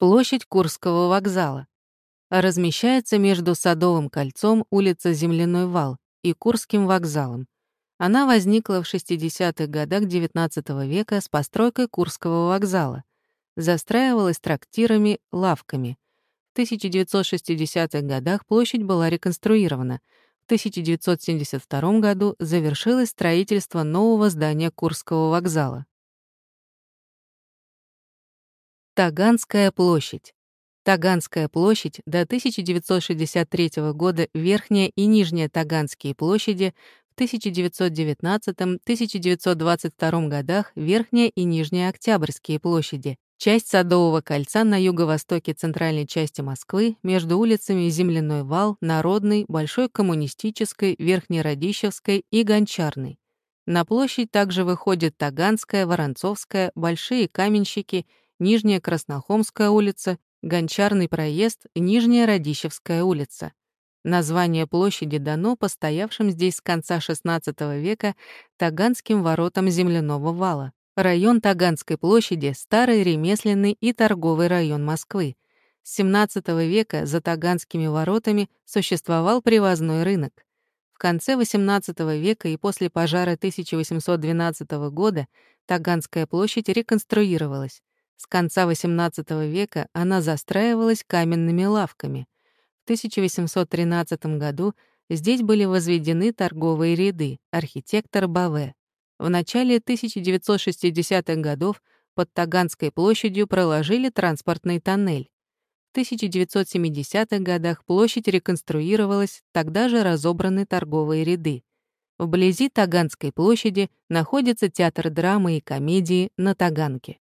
Площадь Курского вокзала. Размещается между Садовым кольцом, улица Земляной вал и Курским вокзалом. Она возникла в 60-х годах XIX века с постройкой Курского вокзала. Застраивалась трактирами, лавками. В 1960-х годах площадь была реконструирована. В 1972 году завершилось строительство нового здания Курского вокзала. Таганская площадь. Таганская площадь до 1963 года Верхняя и Нижняя Таганские площади, в 1919-1922 годах Верхняя и Нижняя Октябрьские площади, часть Садового кольца на юго-востоке центральной части Москвы между улицами Земляной вал, Народный, Большой коммунистической, Верхнерадищевской и Гончарной. На площадь также выходят Таганская, Воронцовская, Большие Каменщики Нижняя Краснохомская улица, Гончарный проезд, Нижняя Радищевская улица. Название площади дано постоявшим здесь с конца XVI века Таганским воротам земляного вала. Район Таганской площади — старый ремесленный и торговый район Москвы. С XVII века за Таганскими воротами существовал привозной рынок. В конце XVIII века и после пожара 1812 года Таганская площадь реконструировалась. С конца XVIII века она застраивалась каменными лавками. В 1813 году здесь были возведены торговые ряды, архитектор Баве. В начале 1960-х годов под Таганской площадью проложили транспортный тоннель. В 1970-х годах площадь реконструировалась, тогда же разобраны торговые ряды. Вблизи Таганской площади находится театр драмы и комедии на Таганке.